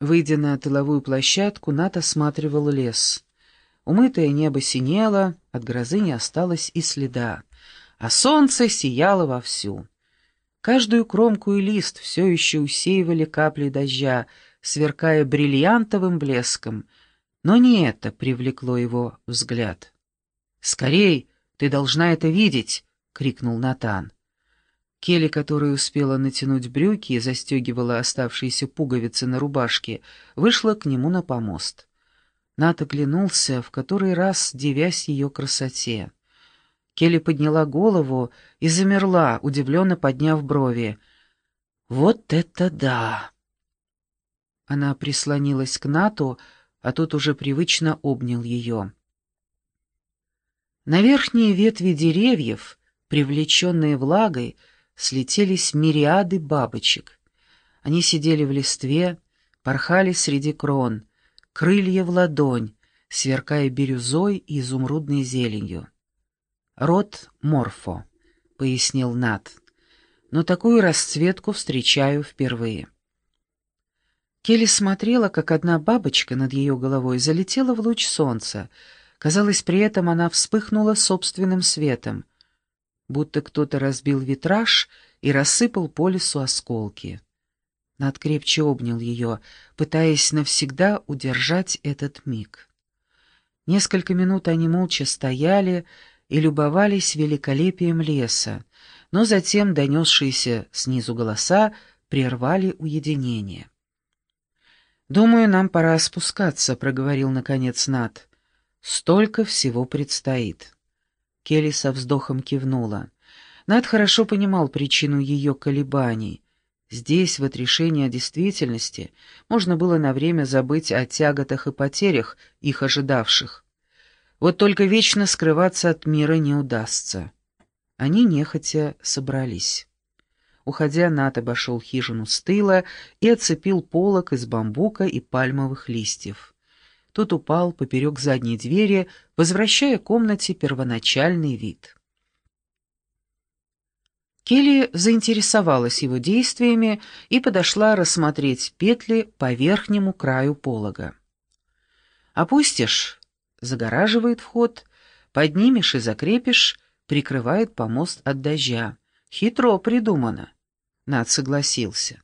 Выйдя на тыловую площадку, Нат осматривал лес. Умытое небо синело, от грозы не осталось и следа, а солнце сияло вовсю. Каждую кромку и лист все еще усеивали капли дождя, сверкая бриллиантовым блеском, но не это привлекло его взгляд. «Скорей! Ты должна это видеть!» — крикнул Натан. Келли, которая успела натянуть брюки и застегивала оставшиеся пуговицы на рубашке, вышла к нему на помост. Нат оглянулся, в который раз девясь ее красоте. Келли подняла голову и замерла, удивленно подняв брови. «Вот это да!» Она прислонилась к Нату, а тот уже привычно обнял ее. На верхние ветви деревьев, привлеченные влагой, слетелись мириады бабочек. Они сидели в листве, порхали среди крон, крылья в ладонь, сверкая бирюзой и изумрудной зеленью. «Род Морфо», — пояснил Нат, — «но такую расцветку встречаю впервые». Келли смотрела, как одна бабочка над ее головой залетела в луч солнца. Казалось, при этом она вспыхнула собственным светом — будто кто-то разбил витраж и рассыпал по лесу осколки. Над крепче обнял ее, пытаясь навсегда удержать этот миг. Несколько минут они молча стояли и любовались великолепием леса, но затем донесшиеся снизу голоса прервали уединение. «Думаю, нам пора спускаться», — проговорил наконец Над. «Столько всего предстоит». Келли со вздохом кивнула. Над хорошо понимал причину ее колебаний. Здесь, в отрешении от действительности, можно было на время забыть о тяготах и потерях, их ожидавших. Вот только вечно скрываться от мира не удастся. Они нехотя собрались. Уходя, Нат обошел хижину с тыла и оцепил полок из бамбука и пальмовых листьев. Тот упал поперек задней двери, возвращая комнате первоначальный вид. Келли заинтересовалась его действиями и подошла рассмотреть петли по верхнему краю полога. «Опустишь» — загораживает вход, поднимешь и закрепишь, прикрывает помост от дождя. Хитро придумано. Над согласился.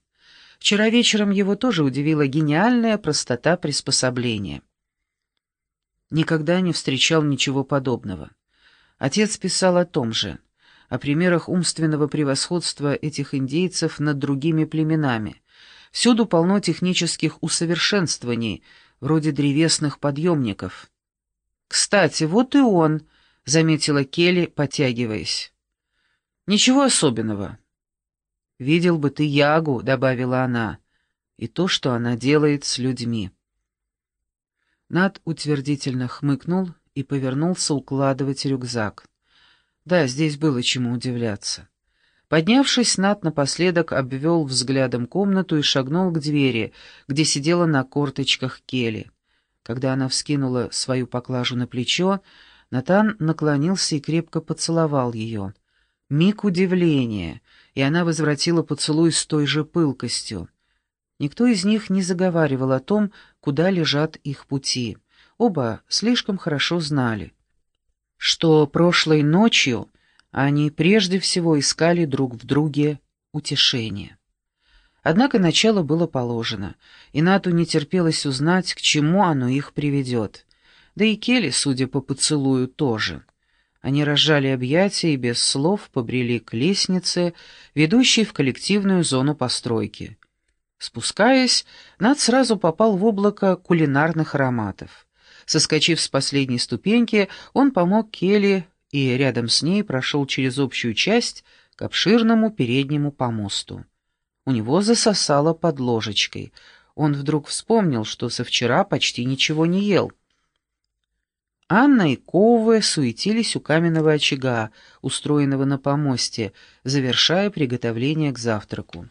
Вчера вечером его тоже удивила гениальная простота приспособления. Никогда не встречал ничего подобного. Отец писал о том же, о примерах умственного превосходства этих индейцев над другими племенами. Всюду полно технических усовершенствований, вроде древесных подъемников. «Кстати, вот и он», — заметила Келли, потягиваясь. «Ничего особенного». «Видел бы ты Ягу», — добавила она, — «и то, что она делает с людьми». Над утвердительно хмыкнул и повернулся укладывать рюкзак. Да, здесь было чему удивляться. Поднявшись, Над напоследок обвел взглядом комнату и шагнул к двери, где сидела на корточках Келли. Когда она вскинула свою поклажу на плечо, Натан наклонился и крепко поцеловал ее. Миг удивления, и она возвратила поцелуй с той же пылкостью. Никто из них не заговаривал о том, куда лежат их пути. Оба слишком хорошо знали, что прошлой ночью они прежде всего искали друг в друге утешение. Однако начало было положено, и Нату не терпелось узнать, к чему оно их приведет. Да и Келли, судя по поцелую, тоже. Они разжали объятия и без слов побрели к лестнице, ведущей в коллективную зону постройки. Спускаясь, Над сразу попал в облако кулинарных ароматов. Соскочив с последней ступеньки, он помог Келли и рядом с ней прошел через общую часть к обширному переднему помосту. У него засосало под ложечкой. Он вдруг вспомнил, что со вчера почти ничего не ел. Анна и Ковы суетились у каменного очага, устроенного на помосте, завершая приготовление к завтраку.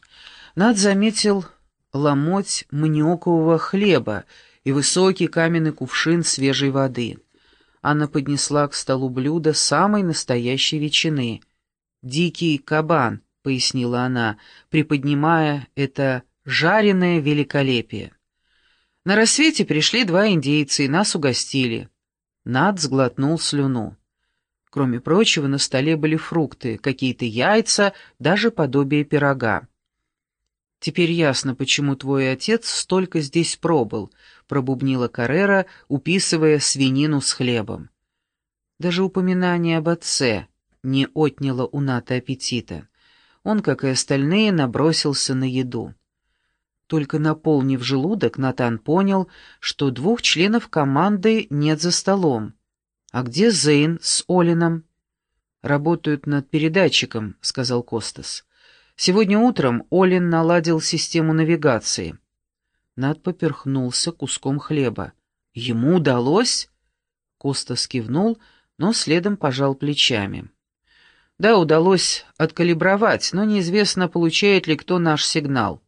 Над заметил ломоть маниокового хлеба и высокий каменный кувшин свежей воды. Анна поднесла к столу блюдо самой настоящей ветчины. «Дикий кабан», — пояснила она, приподнимая это жареное великолепие. На рассвете пришли два индейца и нас угостили. Над сглотнул слюну. Кроме прочего, на столе были фрукты, какие-то яйца, даже подобие пирога. «Теперь ясно, почему твой отец столько здесь пробыл», — пробубнила Каррера, уписывая свинину с хлебом. Даже упоминание об отце не отняло у Ната аппетита. Он, как и остальные, набросился на еду. Только наполнив желудок, Натан понял, что двух членов команды нет за столом. «А где Зейн с Олином?» «Работают над передатчиком», — сказал Костас. «Сегодня утром Олин наладил систему навигации». Над поперхнулся куском хлеба. «Ему удалось?» Костас кивнул, но следом пожал плечами. «Да, удалось откалибровать, но неизвестно, получает ли кто наш сигнал.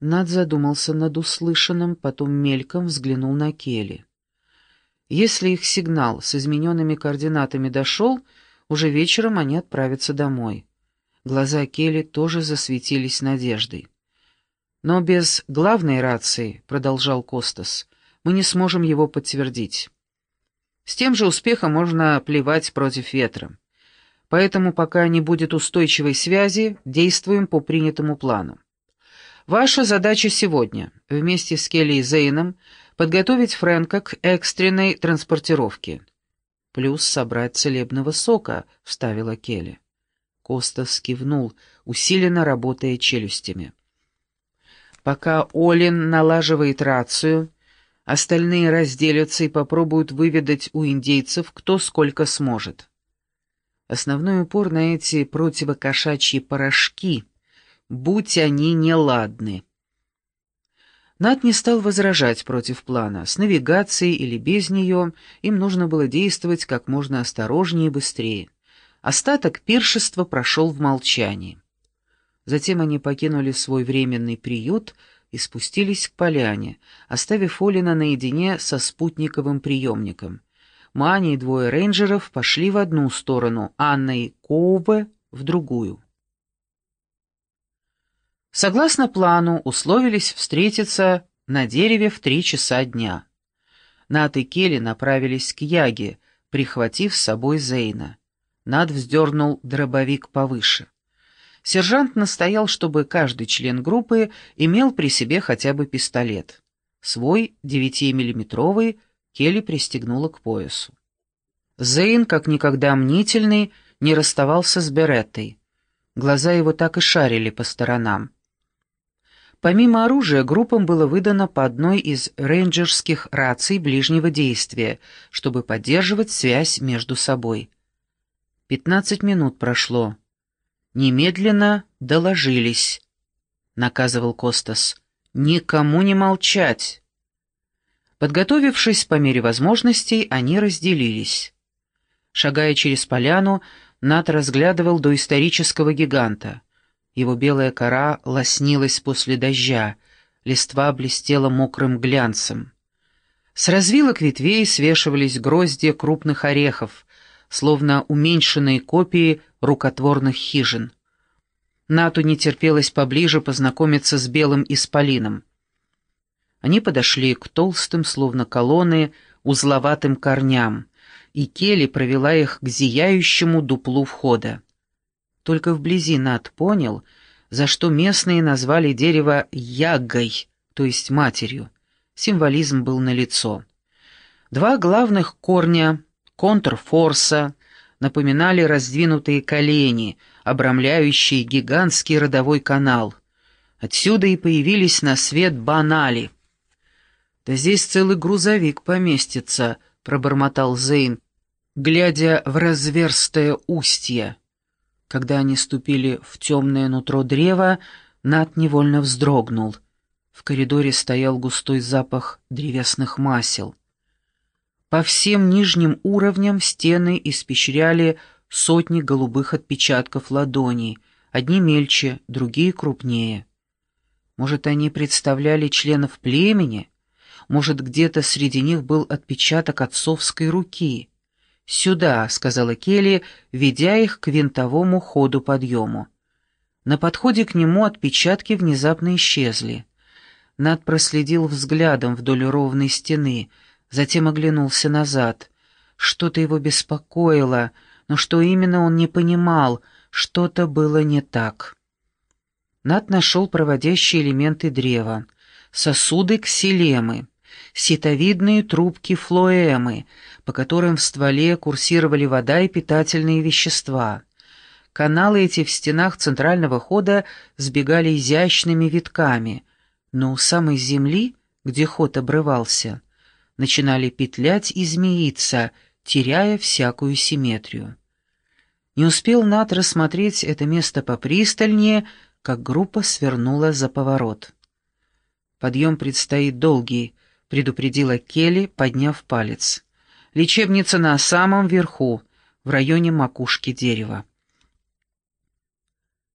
Над задумался над услышанным, потом мельком взглянул на Келли. Если их сигнал с измененными координатами дошел, уже вечером они отправятся домой. Глаза Келли тоже засветились надеждой. «Но без главной рации», — продолжал Костас, — «мы не сможем его подтвердить. С тем же успехом можно плевать против ветра. Поэтому пока не будет устойчивой связи, действуем по принятому плану. Ваша задача сегодня, вместе с Келли и Зейном, подготовить Фрэнка к экстренной транспортировке. Плюс собрать целебного сока, вставила Келли. Костас кивнул, усиленно работая челюстями. Пока Олин налаживает рацию, остальные разделятся и попробуют выведать у индейцев, кто сколько сможет. Основной упор на эти противокошачьи порошки — будь они неладны. Над не стал возражать против плана. С навигацией или без нее им нужно было действовать как можно осторожнее и быстрее. Остаток пиршества прошел в молчании. Затем они покинули свой временный приют и спустились к поляне, оставив Олина наедине со спутниковым приемником. Мани и двое рейнджеров пошли в одну сторону, Анна и Коубе — в другую. Согласно плану, условились встретиться на дереве в три часа дня. Над и Келли направились к Яге, прихватив с собой Зейна. Над вздернул дробовик повыше. Сержант настоял, чтобы каждый член группы имел при себе хотя бы пистолет. Свой, девятимиллиметровый, Келли пристегнула к поясу. Зейн, как никогда мнительный, не расставался с Береттой. Глаза его так и шарили по сторонам. Помимо оружия, группам было выдано по одной из рейнджерских раций ближнего действия, чтобы поддерживать связь между собой. Пятнадцать минут прошло. «Немедленно доложились», — наказывал Костас. «Никому не молчать». Подготовившись по мере возможностей, они разделились. Шагая через поляну, Нат разглядывал доисторического гиганта — его белая кора лоснилась после дождя, листва блестела мокрым глянцем. С развилок ветвей свешивались гроздья крупных орехов, словно уменьшенные копии рукотворных хижин. Нату не терпелось поближе познакомиться с белым исполином. Они подошли к толстым, словно колонны, узловатым корням, и Келли провела их к зияющему дуплу входа. Только вблизи Над понял, за что местные назвали дерево ягой, то есть матерью. Символизм был налицо. Два главных корня контрфорса напоминали раздвинутые колени, обрамляющие гигантский родовой канал. Отсюда и появились на свет банали. «Да здесь целый грузовик поместится», — пробормотал Зейн, глядя в разверстое устье. Когда они ступили в темное нутро древа, Над невольно вздрогнул. В коридоре стоял густой запах древесных масел. По всем нижним уровням стены испещряли сотни голубых отпечатков ладоней, одни мельче, другие крупнее. Может, они представляли членов племени? Может, где-то среди них был отпечаток отцовской руки? «Сюда», — сказала Келли, ведя их к винтовому ходу подъему. На подходе к нему отпечатки внезапно исчезли. Над проследил взглядом вдоль ровной стены, затем оглянулся назад. Что-то его беспокоило, но что именно он не понимал, что-то было не так. Над нашел проводящие элементы древа, сосуды ксилемы, ситовидные трубки флоэмы, по которым в стволе курсировали вода и питательные вещества. Каналы эти в стенах центрального хода сбегали изящными витками, но у самой земли, где ход обрывался, начинали петлять и змеиться, теряя всякую симметрию. Не успел Нат рассмотреть это место попристальнее, как группа свернула за поворот. «Подъем предстоит долгий», — предупредила Келли, подняв палец. «Лечебница на самом верху, в районе макушки дерева».